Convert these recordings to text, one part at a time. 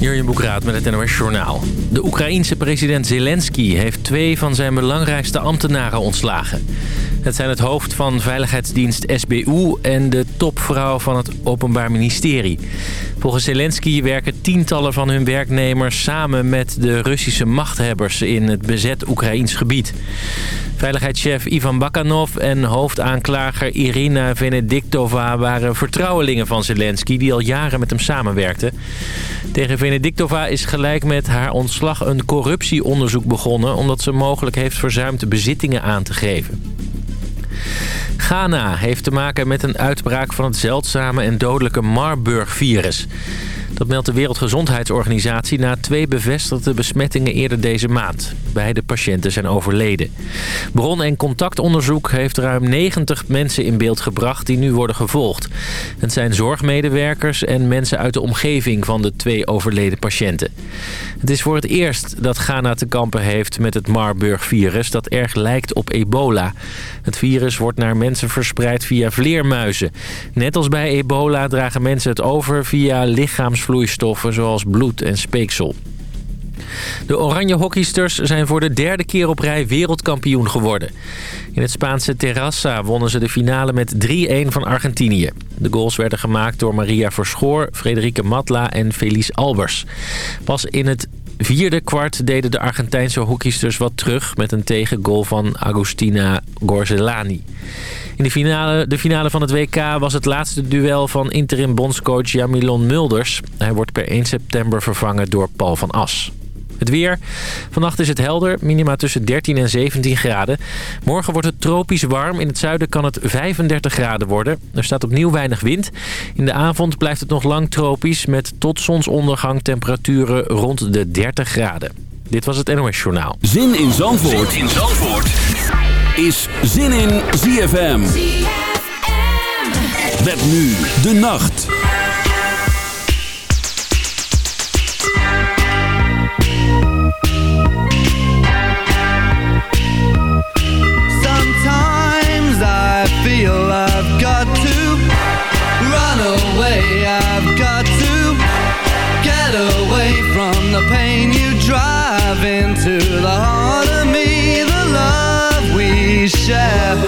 Jurjen Boekraat met het NOS Journaal. De Oekraïense president Zelensky heeft twee van zijn belangrijkste ambtenaren ontslagen. Het zijn het hoofd van veiligheidsdienst SBU en de topvrouw van het Openbaar Ministerie. Volgens Zelensky werken tientallen van hun werknemers samen met de Russische machthebbers in het bezet Oekraïns gebied. Veiligheidschef Ivan Bakanov en hoofdaanklager Irina Venediktova waren vertrouwelingen van Zelensky die al jaren met hem samenwerkten. Tegen Benediktova is gelijk met haar ontslag een corruptieonderzoek begonnen... omdat ze mogelijk heeft verzuimd bezittingen aan te geven. Ghana heeft te maken met een uitbraak van het zeldzame en dodelijke Marburg-virus. Dat meldt de Wereldgezondheidsorganisatie na twee bevestigde besmettingen eerder deze maand. Beide patiënten zijn overleden. Bron- en contactonderzoek heeft ruim 90 mensen in beeld gebracht die nu worden gevolgd. Het zijn zorgmedewerkers en mensen uit de omgeving van de twee overleden patiënten. Het is voor het eerst dat Ghana te kampen heeft met het Marburg-virus dat erg lijkt op ebola. Het virus wordt naar mensen verspreid via vleermuizen. Net als bij ebola dragen mensen het over via lichaams vloeistoffen zoals bloed en speeksel. De oranje hockeysters zijn voor de derde keer op rij wereldkampioen geworden. In het Spaanse Terrassa wonnen ze de finale met 3-1 van Argentinië. De goals werden gemaakt door Maria Verschoor, Frederike Matla en Felice Albers. Pas in het vierde kwart deden de Argentijnse hockeysters wat terug... met een tegengoal van Agustina Gorzelani. In de finale, de finale van het WK was het laatste duel van interim bondscoach Jamilon Mulders. Hij wordt per 1 september vervangen door Paul van As. Het weer. Vannacht is het helder, minima tussen 13 en 17 graden. Morgen wordt het tropisch warm. In het zuiden kan het 35 graden worden. Er staat opnieuw weinig wind. In de avond blijft het nog lang tropisch... met tot zonsondergang temperaturen rond de 30 graden. Dit was het NOS Journaal. Zin in Zandvoort, zin in Zandvoort is zin in ZFM. Met nu de nacht. Sometimes I feel I've got to run away. I've got to get away from the pain you drive into the heart. Yeah.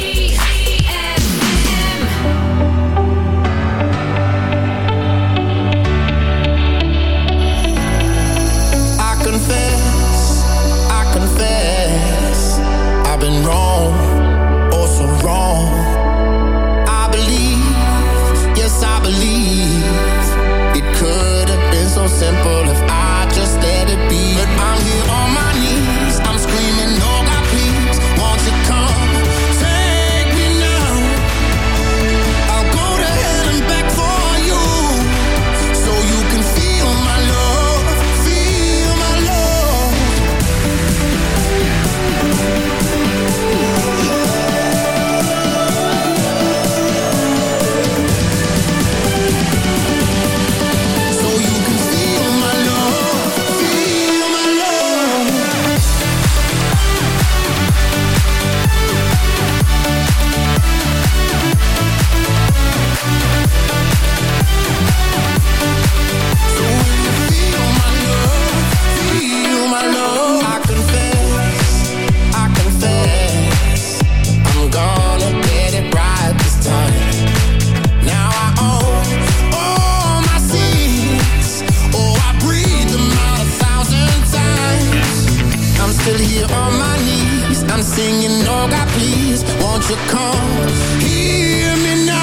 I'm singing, oh God, please, won't you come hear me now?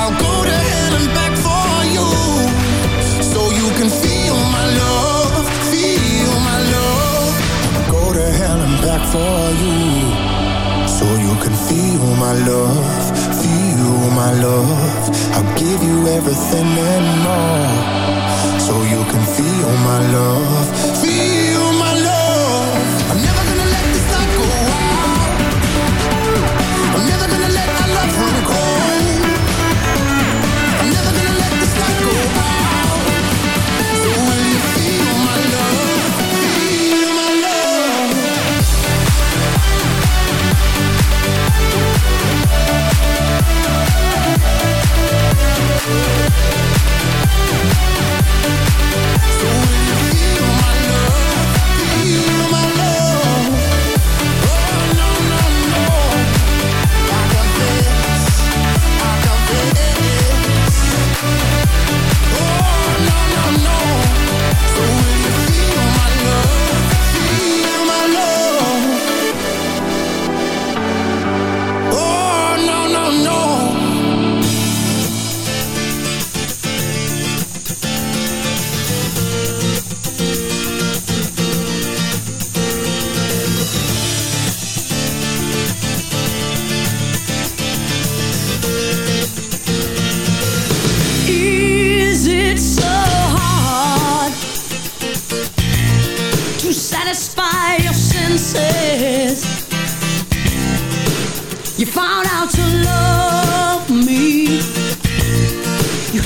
I'll go to hell and back for you, so you can feel my love, feel my love. I'll go to hell and back for you, so you can feel my love, feel my love. I'll give you everything and more, so you can feel my love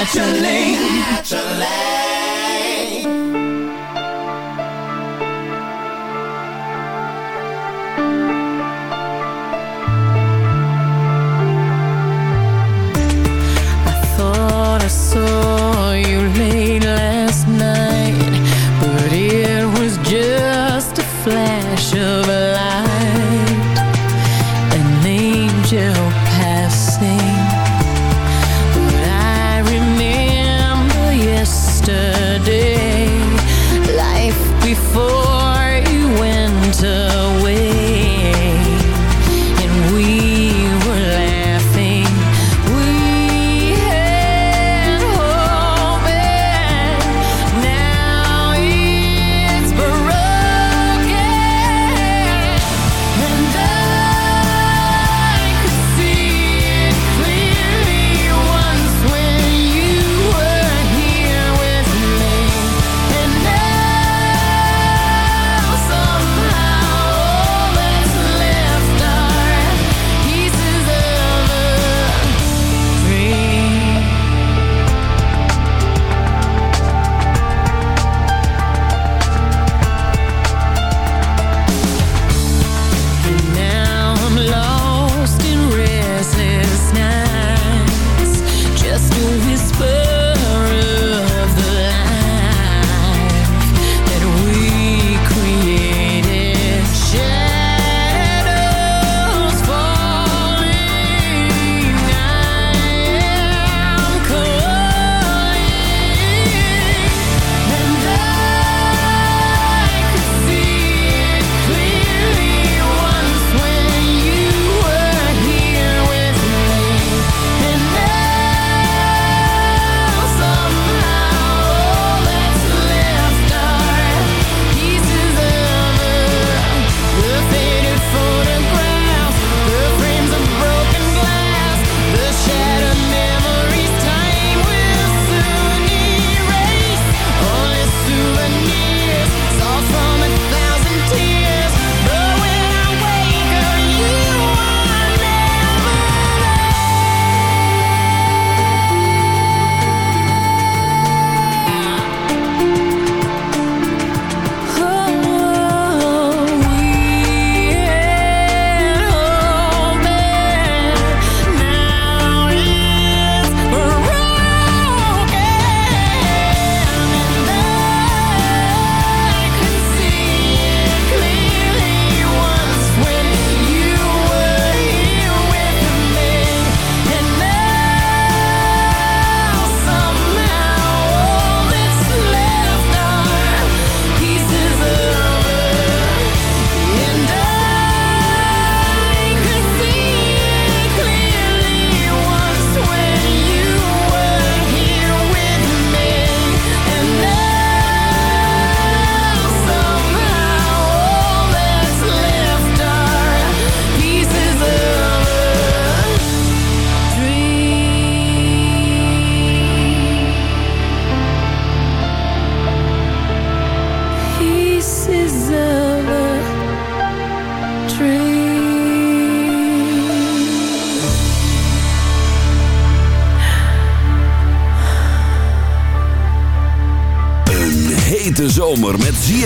naturally, naturally.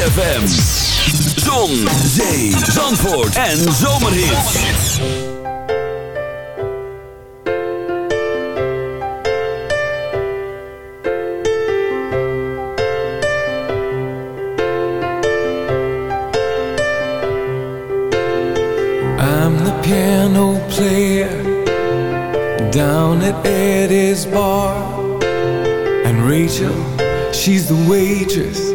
ZFM. Zon, zee, zandvoort en I'm the piano player down at Eddie's bar. And Rachel, she's the waitress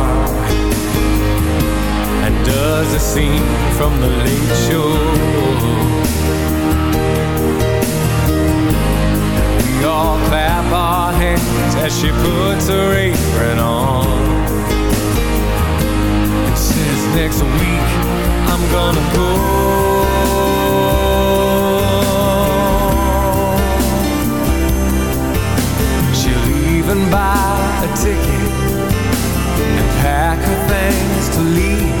does a scene from the late show. We all clap our hands as she puts her apron on and says, Next week I'm gonna go. buy a ticket and pack her things to leave.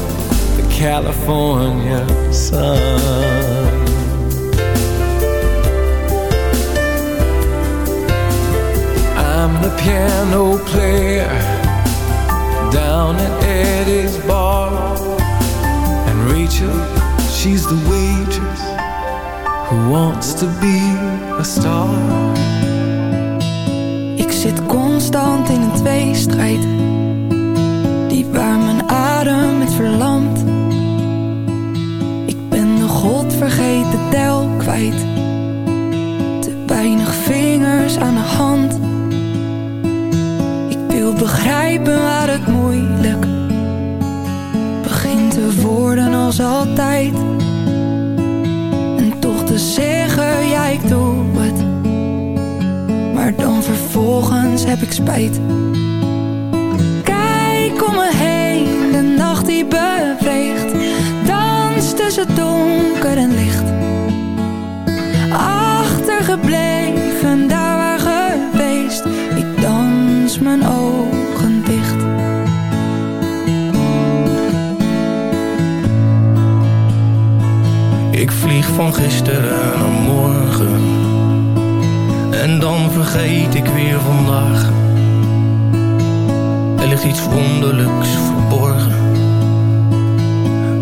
California sun. I'm the piano player down at Eddie's bar, and Rachel, she's the waitress who wants to be a star. Ik zit constant in een tweestrijd, die waar mijn adem het verlamt vergeet de tel kwijt. Te weinig vingers aan de hand. Ik wil begrijpen waar het moeilijk begint te worden als altijd. En toch te zeggen, ja ik doe het. Maar dan vervolgens heb ik spijt. tussen donker en licht Achtergebleven daar waar geweest Ik dans mijn ogen dicht Ik vlieg van gisteren naar morgen En dan vergeet ik weer vandaag Er ligt iets wonderlijks verborgen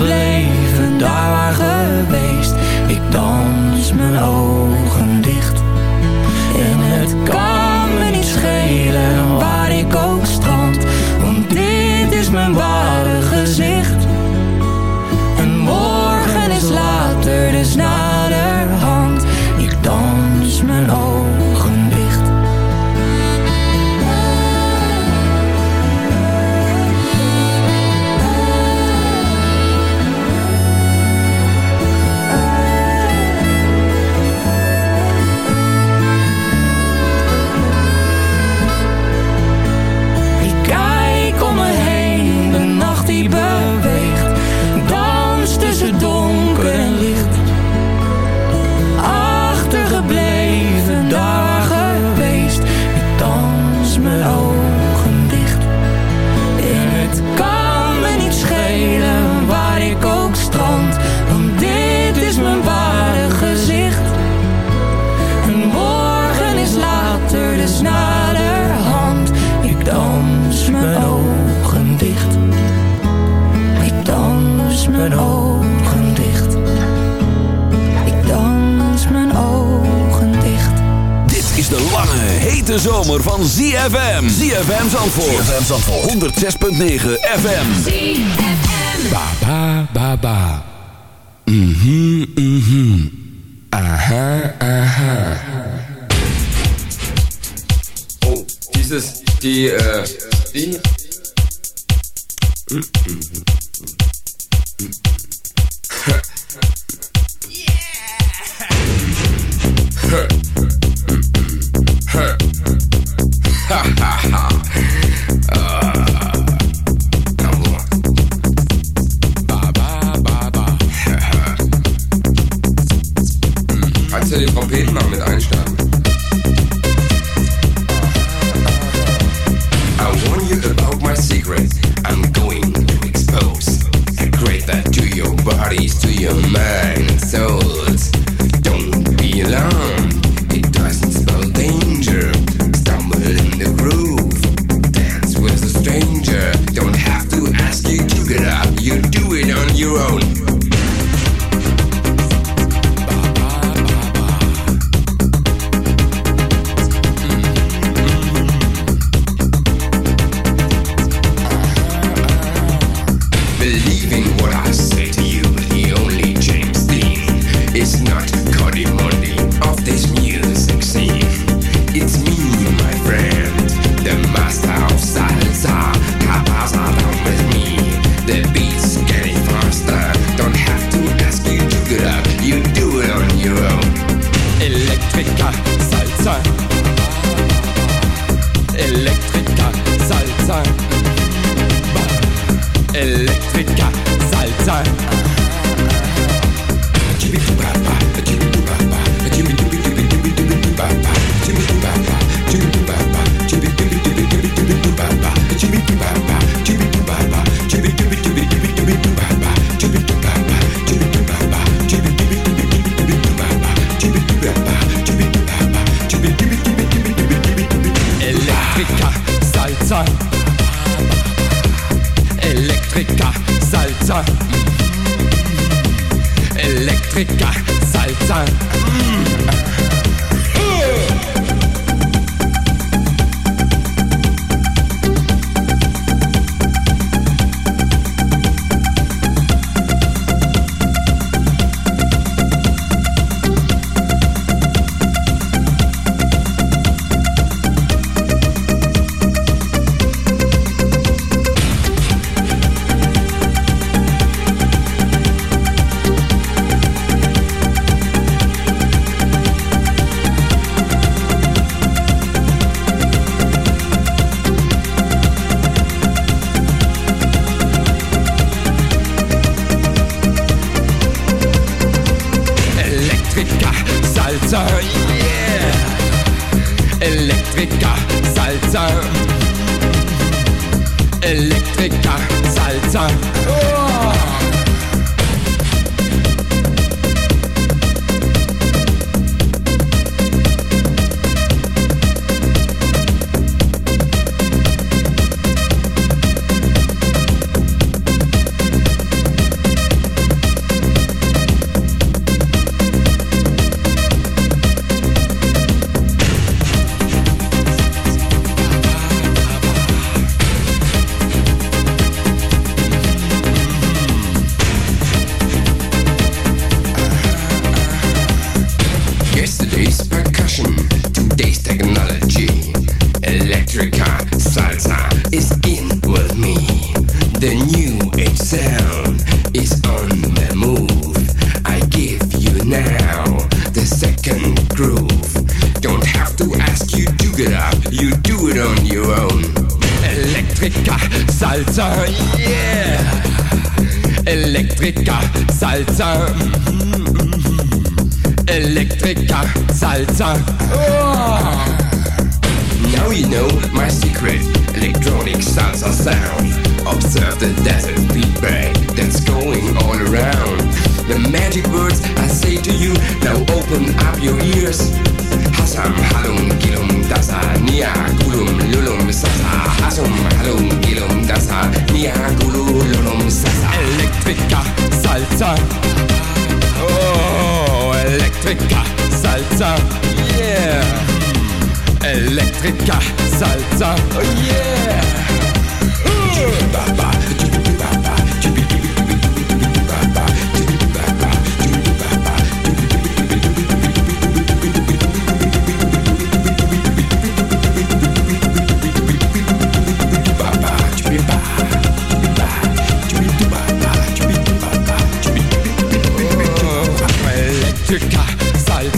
gebleven daar waar geweest Ik dans mijn ogen dicht En het kan me niet schelen waar ik ook strand Want dit is mijn ware gezicht En morgen is later dus naderhand Ik dans mijn ogen De zomer van ZFM. ZFM Zandvoort. ZFM Zandvoort. 106.9 FM. ZFM. Ba, ba, ba, ba. Mhm, mhm. Aha, aha. Oh, dieses, die, äh, die... Mhm, mhm.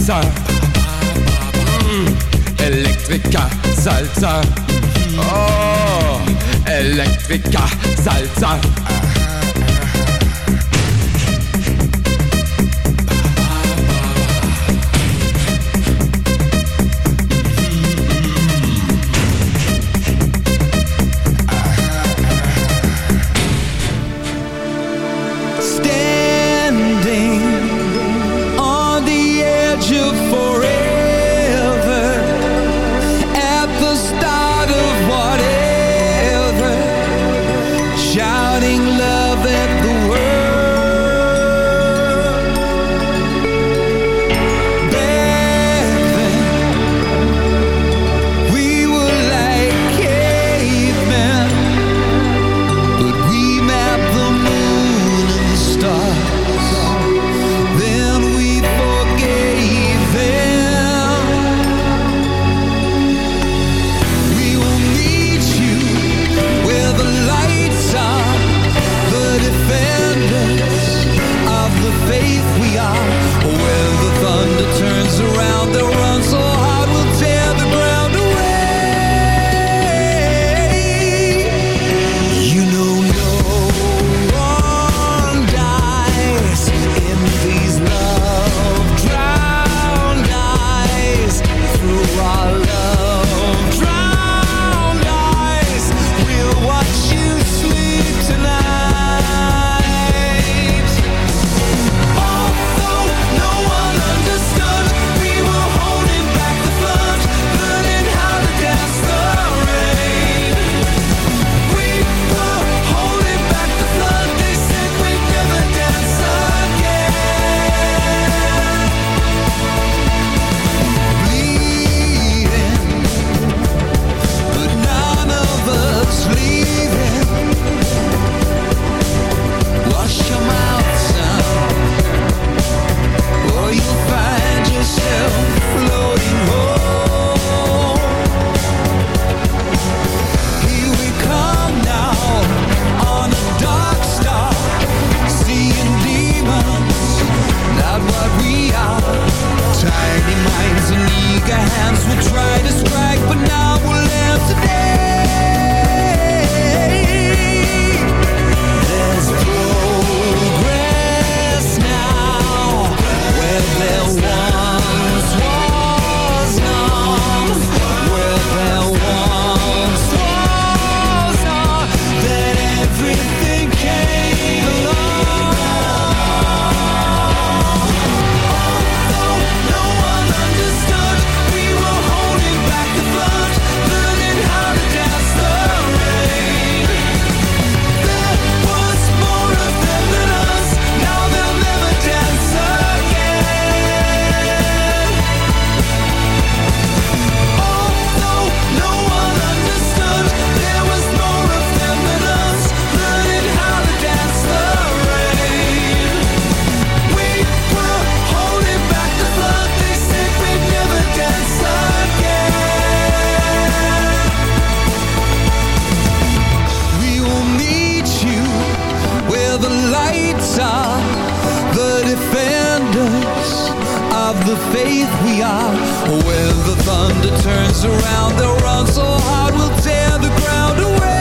Salsa. Mm. Elektrika Salsa. Oh, Elektrika Salsa. are the defenders of the faith we are. When the thunder turns around, they'll run so hard we'll tear the ground away.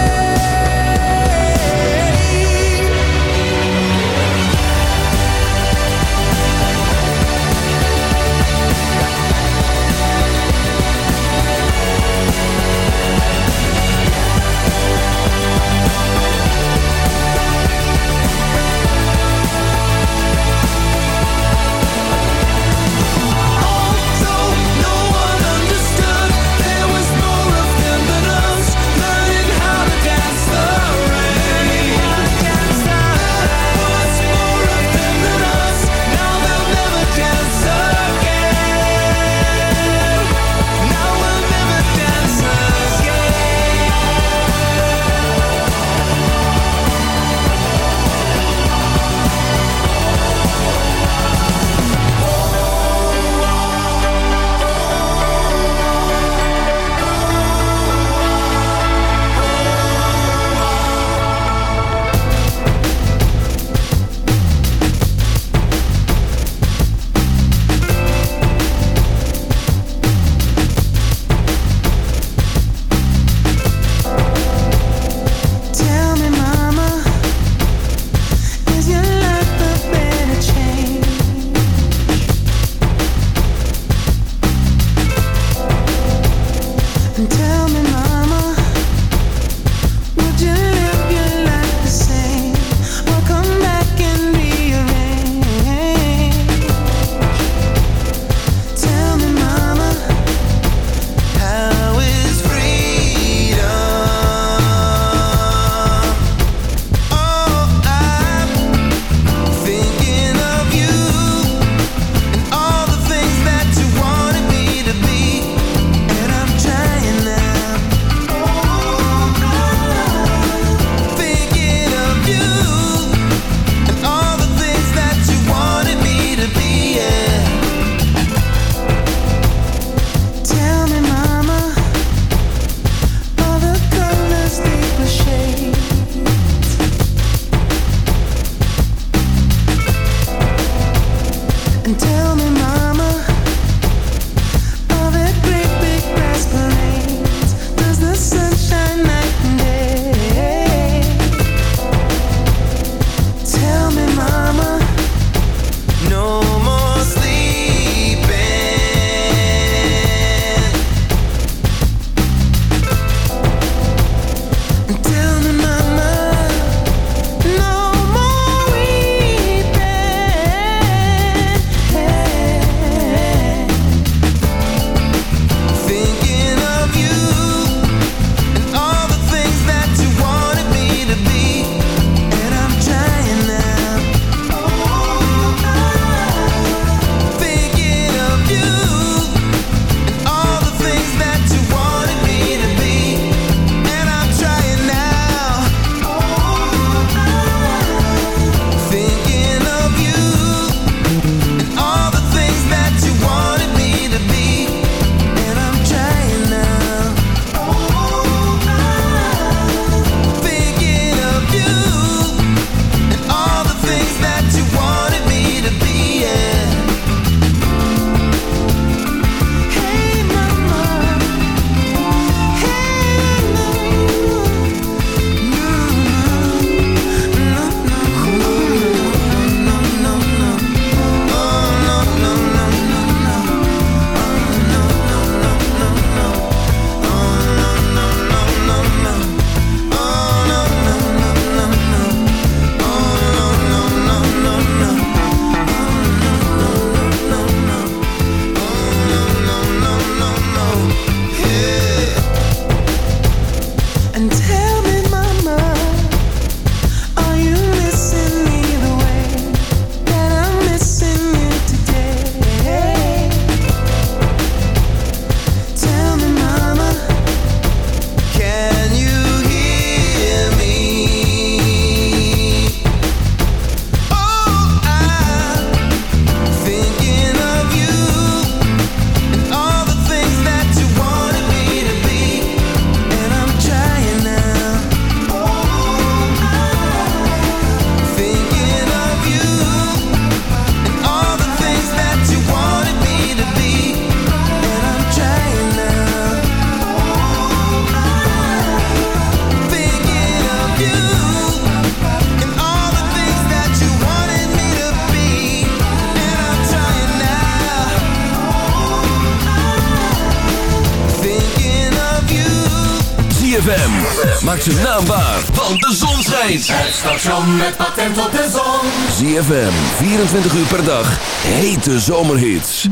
maakt zijn want de zon schijnt. Het station met patent op de zon. ZFM, 24 uur per dag, hete zomerhits.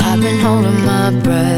I've been my breath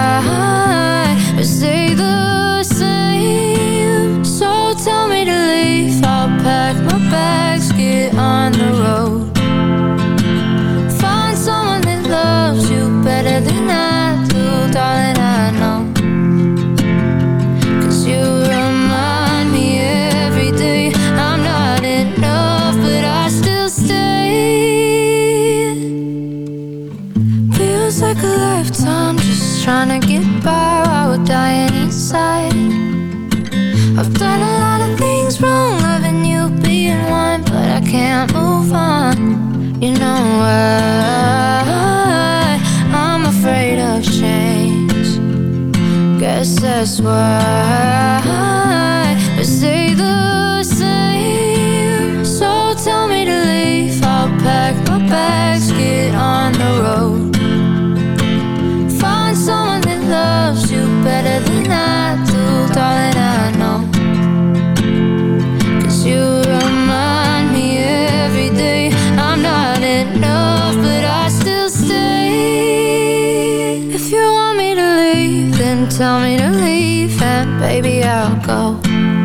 I swear I'll go.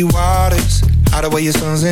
rocky waters. hide away your sons. in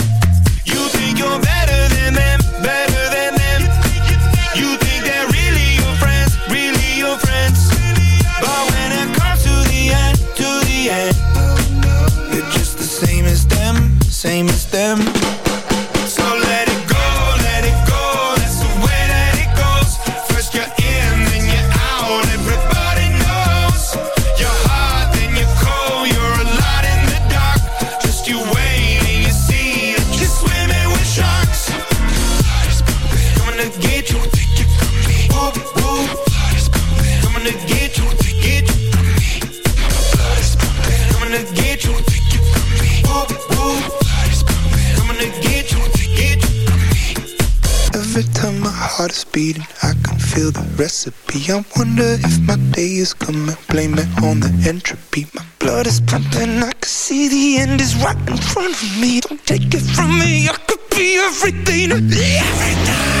me, don't take it from me. I could be everything, everything.